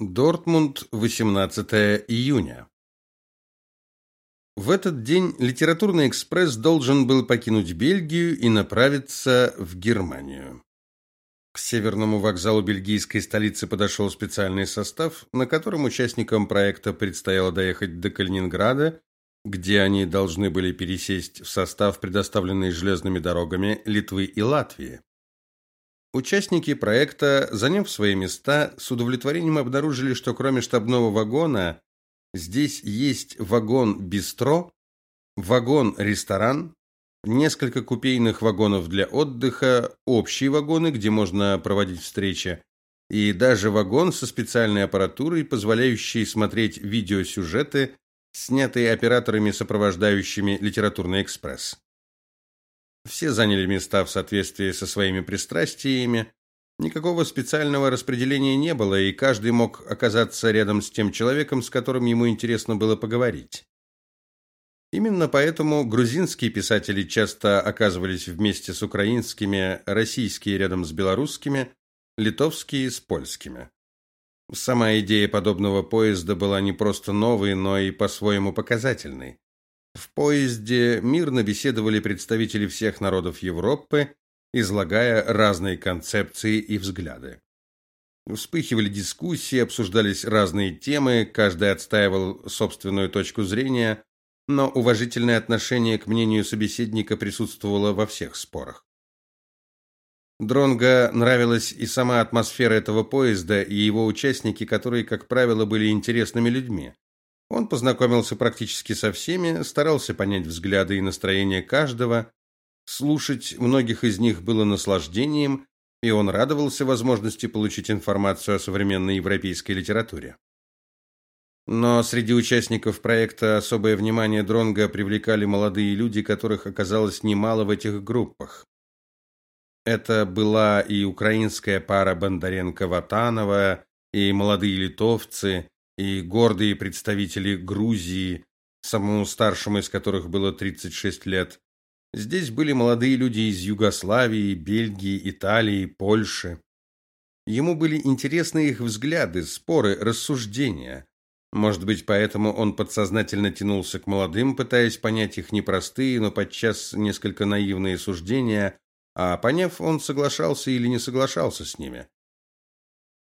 Дортмунд, 18 июня. В этот день литературный экспресс должен был покинуть Бельгию и направиться в Германию. К северному вокзалу бельгийской столицы подошел специальный состав, на котором участникам проекта предстояло доехать до Калининграда, где они должны были пересесть в состав, предоставленный железными дорогами Литвы и Латвии. Участники проекта, заняв свои места, с удовлетворением обнаружили, что кроме штабного вагона здесь есть вагон-бистро, вагон-ресторан, несколько купейных вагонов для отдыха, общие вагоны, где можно проводить встречи, и даже вагон со специальной аппаратурой, позволяющей смотреть видеосюжеты, снятые операторами, сопровождающими литературный экспресс. Все заняли места в соответствии со своими пристрастиями. Никакого специального распределения не было, и каждый мог оказаться рядом с тем человеком, с которым ему интересно было поговорить. Именно поэтому грузинские писатели часто оказывались вместе с украинскими, российские рядом с белорусскими, литовские с польскими. Сама идея подобного поезда была не просто новой, но и по-своему показательной. В поезде мирно беседовали представители всех народов Европы, излагая разные концепции и взгляды. Вспыхивали дискуссии, обсуждались разные темы, каждый отстаивал собственную точку зрения, но уважительное отношение к мнению собеседника присутствовало во всех спорах. Дронго нравилась и сама атмосфера этого поезда, и его участники, которые, как правило, были интересными людьми. Он познакомился практически со всеми, старался понять взгляды и настроение каждого. Слушать многих из них было наслаждением, и он радовался возможности получить информацию о современной европейской литературе. Но среди участников проекта особое внимание Дронга привлекали молодые люди, которых оказалось немало в этих группах. Это была и украинская пара Бондаренко-Ватанова, и молодые литовцы, и гордые представители Грузии, самому старшему из которых было 36 лет. Здесь были молодые люди из Югославии, Бельгии, Италии, Польши. Ему были интересны их взгляды, споры, рассуждения. Может быть, поэтому он подсознательно тянулся к молодым, пытаясь понять их непростые, но подчас несколько наивные суждения, а поняв, он соглашался или не соглашался с ними.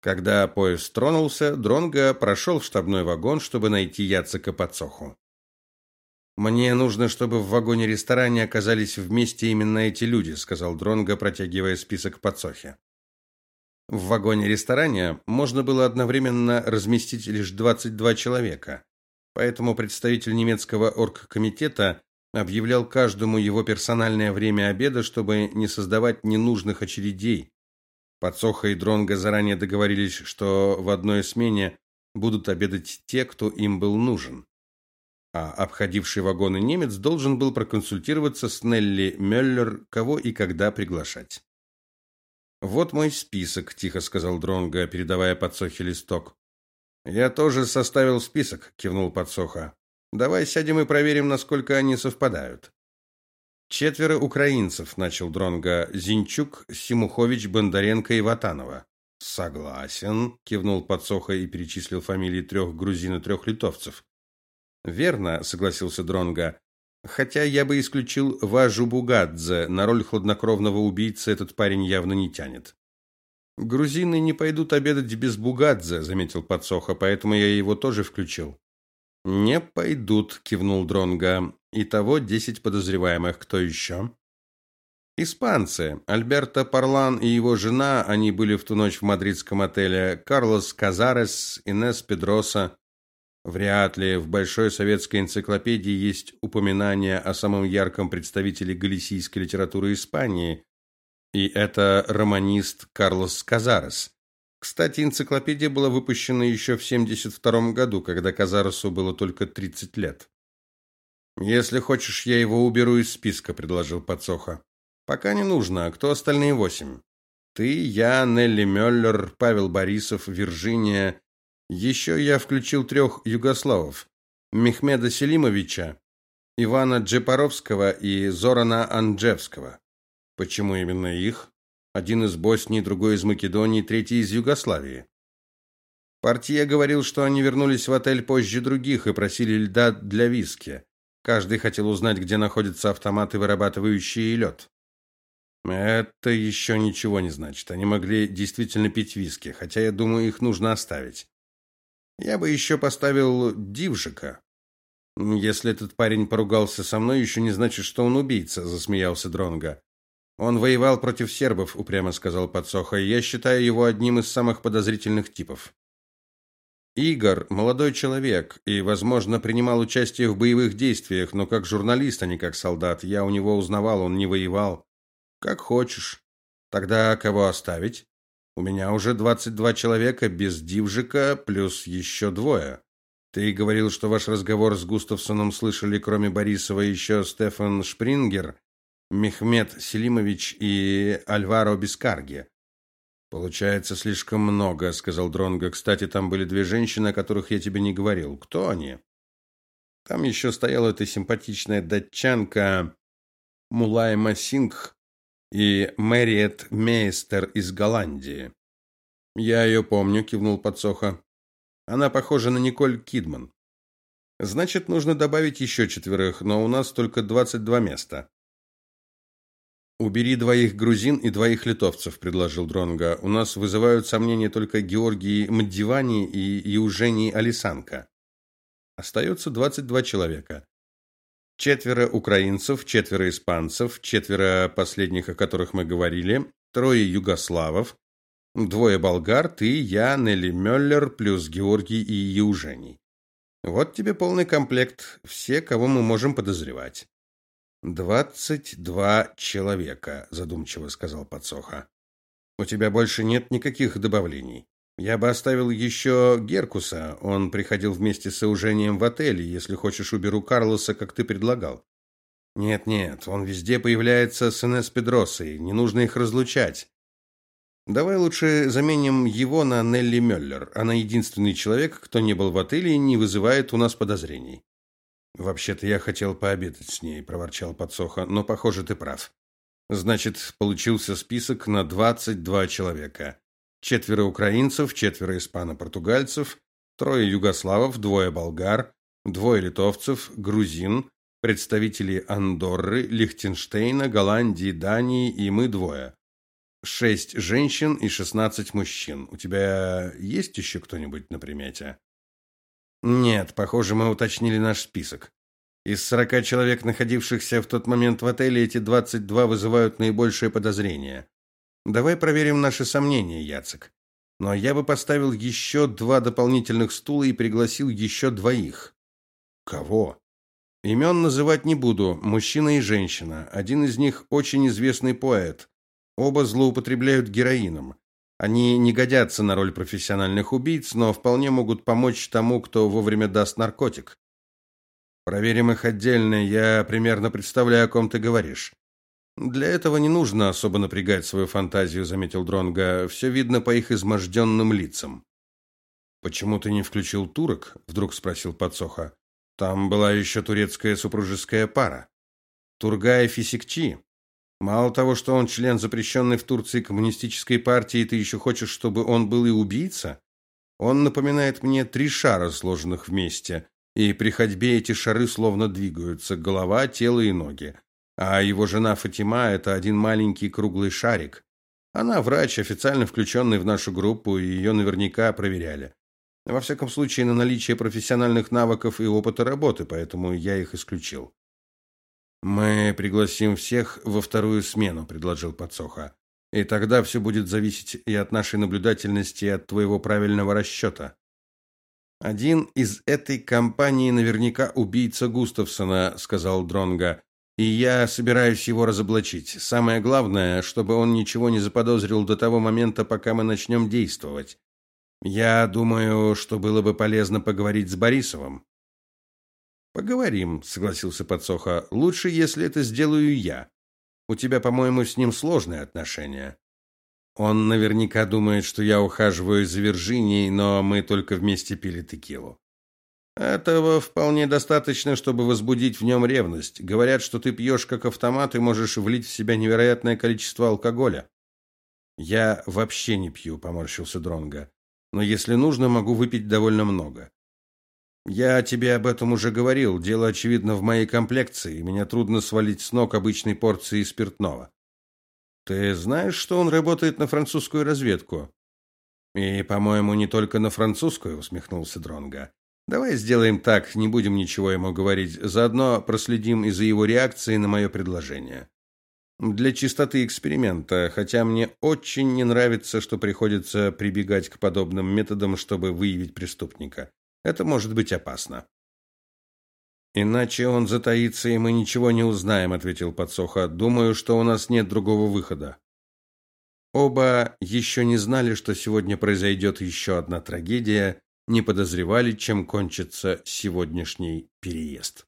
Когда поезд тронулся, Дронга прошел в штабной вагон, чтобы найти Яцека Пацоху. Мне нужно, чтобы в вагоне-ресторане оказались вместе именно эти люди, сказал Дронга, протягивая список Пацохе. В вагоне-ресторане можно было одновременно разместить лишь 22 человека. Поэтому представитель немецкого оргкомитета объявлял каждому его персональное время обеда, чтобы не создавать ненужных очередей Подсоха и Дронга заранее договорились, что в одной смене будут обедать те, кто им был нужен. А обходивший вагоны немец должен был проконсультироваться с Нелли Мюллер, кого и когда приглашать. Вот мой список, тихо сказал Дронга, передавая Подсохе листок. Я тоже составил список, кивнул Подсоха. Давай сядем и проверим, насколько они совпадают. Четверо украинцев, начал Дронга: Зинчук, Симухович, Бондаренко и Ватанова. Согласен, кивнул Подсоха и перечислил фамилии трех грузин и трех литовцев. Верно, согласился Дронга. Хотя я бы исключил Важу Бугадзе, на роль хладнокровного убийцы этот парень явно не тянет. Грузины не пойдут обедать без Бугадзе, заметил Подсоха, поэтому я его тоже включил. Не пойдут, кивнул Дронга. Итого десять подозреваемых. Кто еще?» Испанцы. Альберто Парлан и его жена, они были в ту ночь в мадридском отеле. Карлос Казарес, Инес Педроса. Вряд ли в большой советской энциклопедии есть упоминание о самом ярком представителе галисийской литературы Испании, и это романист Карлос Казарес. Кстати, энциклопедия была выпущена еще в 72 году, когда Казаресу было только 30 лет. Если хочешь, я его уберу из списка, предложил Подсоха. Пока не нужно. А кто остальные восемь? Ты, я, Нелли Мюллер, Павел Борисов, Виржиния. Еще я включил трех югославов: Мехмеда Селимовича, Ивана Джепаровского и Зорана Анджевского. Почему именно их? Один из Боснии, другой из Македонии, третий из Югославии. Портье говорил, что они вернулись в отель позже других и просили льда для виски. Каждый хотел узнать, где находятся автоматы, вырабатывающие лед. Это еще ничего не значит. Они могли действительно пить виски, хотя я думаю, их нужно оставить. Я бы еще поставил Дивжика. Если этот парень поругался со мной, еще не значит, что он убийца, засмеялся Дронга. Он воевал против сербов, упрямо сказал Подсоха, и я считаю его одним из самых подозрительных типов. Игорь молодой человек и, возможно, принимал участие в боевых действиях, но как журналист, а не как солдат. Я у него узнавал, он не воевал. Как хочешь. Тогда кого оставить? У меня уже 22 человека без Дивжика плюс еще двое. Ты говорил, что ваш разговор с Густавсоном слышали кроме Борисова еще Стефан Шпрингер, Мехмед Селимович и Альваро Бискарги. Получается слишком много, сказал Дронго. Кстати, там были две женщины, о которых я тебе не говорил. Кто они? Там еще стояла эта симпатичная датчанка Мулайма Сингх и Мэриет Мейстер из Голландии. Я ее помню, кивнул Подсоха. Она похожа на Николь Кидман. Значит, нужно добавить еще четверых, но у нас только 22 места. Убери двоих грузин и двоих литовцев, предложил Дронга. У нас вызывают сомнения только Георгий Мдивани и Евгений Алисанко. Остается 22 человека. Четверо украинцев, четверо испанцев, четверо последних, о которых мы говорили, трое югославов, двое болгар, ты, я, Нелли Мюллер плюс Георгий и Евгений. Вот тебе полный комплект, все, кого мы можем подозревать. «Двадцать два человека», — задумчиво сказал Подсоха. «У тебя больше нет никаких добавлений. Я бы оставил еще Геркуса. Он приходил вместе с Eugением в отеле. Если хочешь, уберу Карлоса, как ты предлагал». «Нет-нет, он везде появляется с Инесс Педросой. Не нужно их разлучать. Давай лучше заменим его на Нелли Мюллер. Она единственный человек, кто не был в отеле и не вызывает у нас подозрений». Вообще-то я хотел пообедать с ней, проворчал Подсоха, но, похоже, ты прав. Значит, получился список на 22 человека. Четверо украинцев, четверо испано-португальцев, трое югославов, двое болгар, двое литовцев, грузин, представители Андорры, Лихтенштейна, Голландии, Дании и мы двое. Шесть женщин и шестнадцать мужчин. У тебя есть еще кто-нибудь на примете? Нет, похоже, мы уточнили наш список. Из 40 человек, находившихся в тот момент в отеле, эти 22 вызывают наибольшее подозрение. Давай проверим наши сомнения, Яцек. Но я бы поставил еще два дополнительных стула и пригласил еще двоих. Кого? Имен называть не буду, мужчина и женщина. Один из них очень известный поэт. Оба злоупотребляют героином. Они не годятся на роль профессиональных убийц, но вполне могут помочь тому, кто вовремя даст наркотик. Проверим их отдельно, я примерно представляю, о ком ты говоришь. Для этого не нужно особо напрягать свою фантазию, заметил Дронга. Все видно по их изможденным лицам. Почему ты не включил турок? вдруг спросил Подсоха. Там была еще турецкая супружеская пара. Тургаев и Сикчи. Мало того, что он член запрещенной в Турции коммунистической партии, ты еще хочешь, чтобы он был и убийца? Он напоминает мне три шара, сложенных вместе, и при ходьбе эти шары словно двигаются: голова, тело и ноги. А его жена Фатима это один маленький круглый шарик. Она врач, официально включенный в нашу группу, и ее наверняка проверяли. Во всяком случае, на наличие профессиональных навыков и опыта работы, поэтому я их исключил. Мы пригласим всех во вторую смену, предложил Подсоха. И тогда все будет зависеть и от нашей наблюдательности, и от твоего правильного расчета. Один из этой компании наверняка убийца Густавсона, сказал Дронга. И я собираюсь его разоблачить. Самое главное, чтобы он ничего не заподозрил до того момента, пока мы начнем действовать. Я думаю, что было бы полезно поговорить с Борисовым. Поговорим, согласился Подсоха. Лучше, если это сделаю я. У тебя, по-моему, с ним сложные отношения. Он наверняка думает, что я ухаживаю за Виржинией, но мы только вместе пили текилу. Этого вполне достаточно, чтобы возбудить в нем ревность. Говорят, что ты пьешь как автомат и можешь влить в себя невероятное количество алкоголя. Я вообще не пью, поморщился Дронга. но если нужно, могу выпить довольно много. Я тебе об этом уже говорил. Дело очевидно в моей комплекции. Меня трудно свалить с ног обычной порцией спиртного. Ты знаешь, что он работает на французскую разведку? И, по-моему, не только на французскую, усмехнулся Дронга. Давай сделаем так, не будем ничего ему говорить, заодно проследим и за его реакцией на мое предложение. Для чистоты эксперимента, хотя мне очень не нравится, что приходится прибегать к подобным методам, чтобы выявить преступника. Это может быть опасно. Иначе он затаится, и мы ничего не узнаем, ответил Подсоха. Думаю, что у нас нет другого выхода. Оба еще не знали, что сегодня произойдет еще одна трагедия, не подозревали, чем кончится сегодняшний переезд.